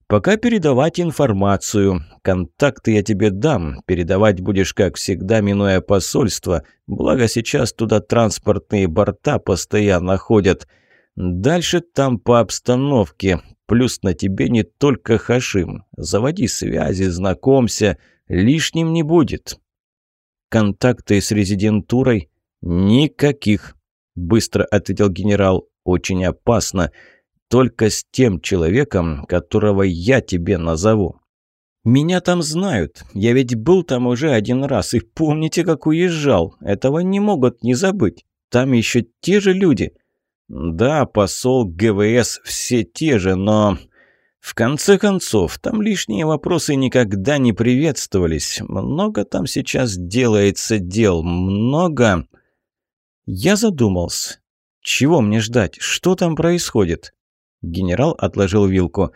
Пока передавать информацию. Контакты я тебе дам. Передавать будешь, как всегда, минуя посольство. Благо сейчас туда транспортные борта постоянно ходят. Дальше там по обстановке. Плюс на тебе не только Хашим. Заводи связи, знакомься. Лишним не будет. Контакты с резидентурой? Никаких. Быстро ответил генерал. Очень опасно только с тем человеком, которого я тебе назову. Меня там знают. Я ведь был там уже один раз, и помните, как уезжал. Этого не могут не забыть. Там еще те же люди. Да, посол ГВС все те же, но... В конце концов, там лишние вопросы никогда не приветствовались. Много там сейчас делается дел, много... Я задумался. Чего мне ждать? Что там происходит? Генерал отложил вилку.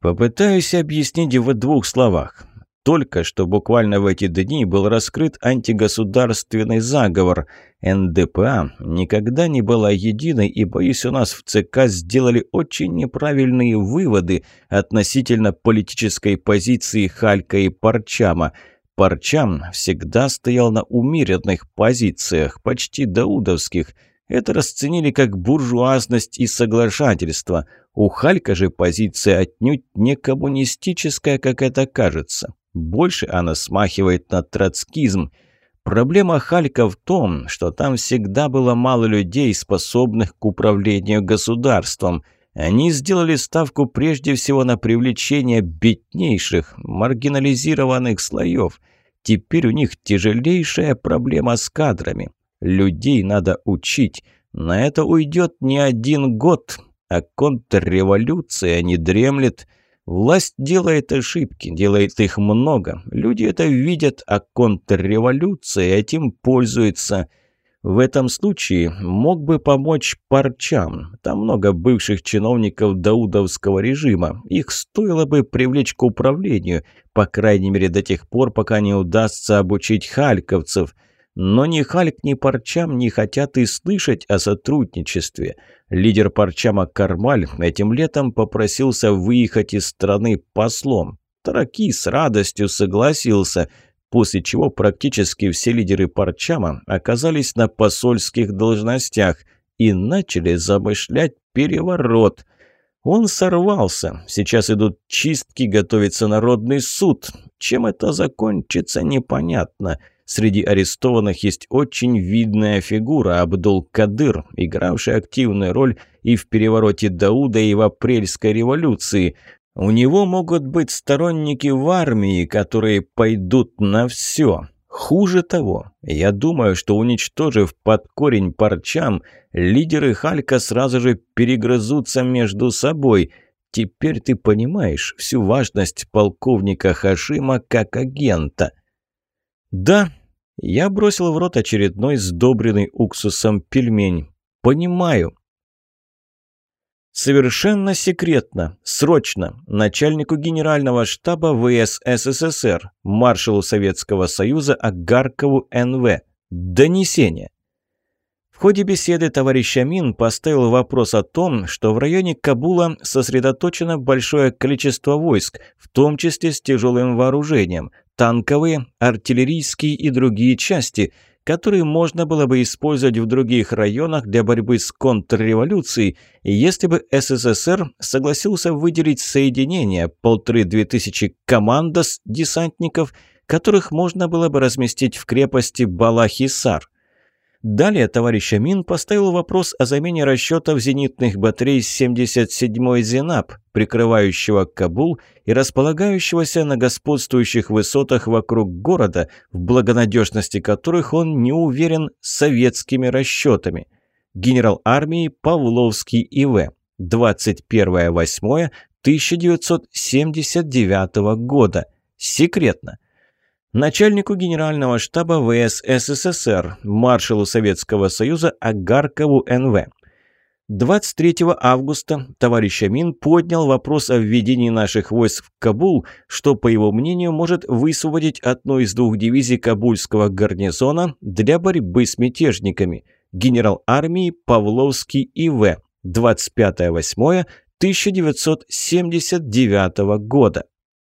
«Попытаюсь объяснить в двух словах. Только что буквально в эти дни был раскрыт антигосударственный заговор. НДПА никогда не была единой, и, боюсь, у нас в ЦК сделали очень неправильные выводы относительно политической позиции Халька и Парчама». Парчам всегда стоял на умеренных позициях, почти даудовских – это расценили как буржуазность и соглашательство. У Халька же позиция отнюдь не коммунистическая, как это кажется. Больше она смахивает на троцкизм. Проблема Халька в том, что там всегда было мало людей, способных к управлению государством. Они сделали ставку прежде всего на привлечение беднейших, маргинализированных слоев. Теперь у них тяжелейшая проблема с кадрами. Людей надо учить. На это уйдет не один год, а контрреволюция не дремлет. Власть делает ошибки, делает их много. Люди это видят, а контрреволюция этим пользуется. В этом случае мог бы помочь парчам. Там много бывших чиновников даудовского режима. Их стоило бы привлечь к управлению, по крайней мере до тех пор, пока не удастся обучить хальковцев – но ни Хальк, ни Парчам не хотят и слышать о сотрудничестве. Лидер Парчама Кармаль этим летом попросился выехать из страны послом. Тараки с радостью согласился, после чего практически все лидеры Парчама оказались на посольских должностях и начали замышлять переворот. Он сорвался. Сейчас идут чистки, готовится народный суд. Чем это закончится, непонятно. Среди арестованных есть очень видная фигура Абдул-Кадыр, игравшая активную роль и в перевороте Дауда, и в апрельской революции. У него могут быть сторонники в армии, которые пойдут на все. Хуже того, я думаю, что уничтожив под корень парчам, лидеры Халька сразу же перегрызутся между собой – Теперь ты понимаешь всю важность полковника Хашима как агента». «Да», я бросил в рот очередной сдобренный уксусом пельмень. «Понимаю». Совершенно секретно, срочно, начальнику генерального штаба ВС СССР, маршалу Советского Союза Агаркову НВ. Донесение. В ходе беседы товарищ Амин поставил вопрос о том, что в районе Кабула сосредоточено большое количество войск, в том числе с тяжелым вооружением, танковые, артиллерийские и другие части, которые можно было бы использовать в других районах для борьбы с контрреволюцией, если бы СССР согласился выделить соединение полторы-две тысячи командос десантников, которых можно было бы разместить в крепости Балахисар. Далее товарищ Амин поставил вопрос о замене расчетов зенитных батарей 77-й «Зенап», прикрывающего Кабул и располагающегося на господствующих высотах вокруг города, в благонадежности которых он не уверен советскими расчетами. Генерал армии Павловский И.В. 21.08.1979 года. Секретно начальнику Генерального штаба ВС СССР, маршалу Советского Союза Агаркову НВ. 23 августа товарищ Амин поднял вопрос о введении наших войск в Кабул, что, по его мнению, может высвободить одну из двух дивизий кабульского гарнизона для борьбы с мятежниками. Генерал армии Павловский И.В. 25.08.1979 года.